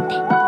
って。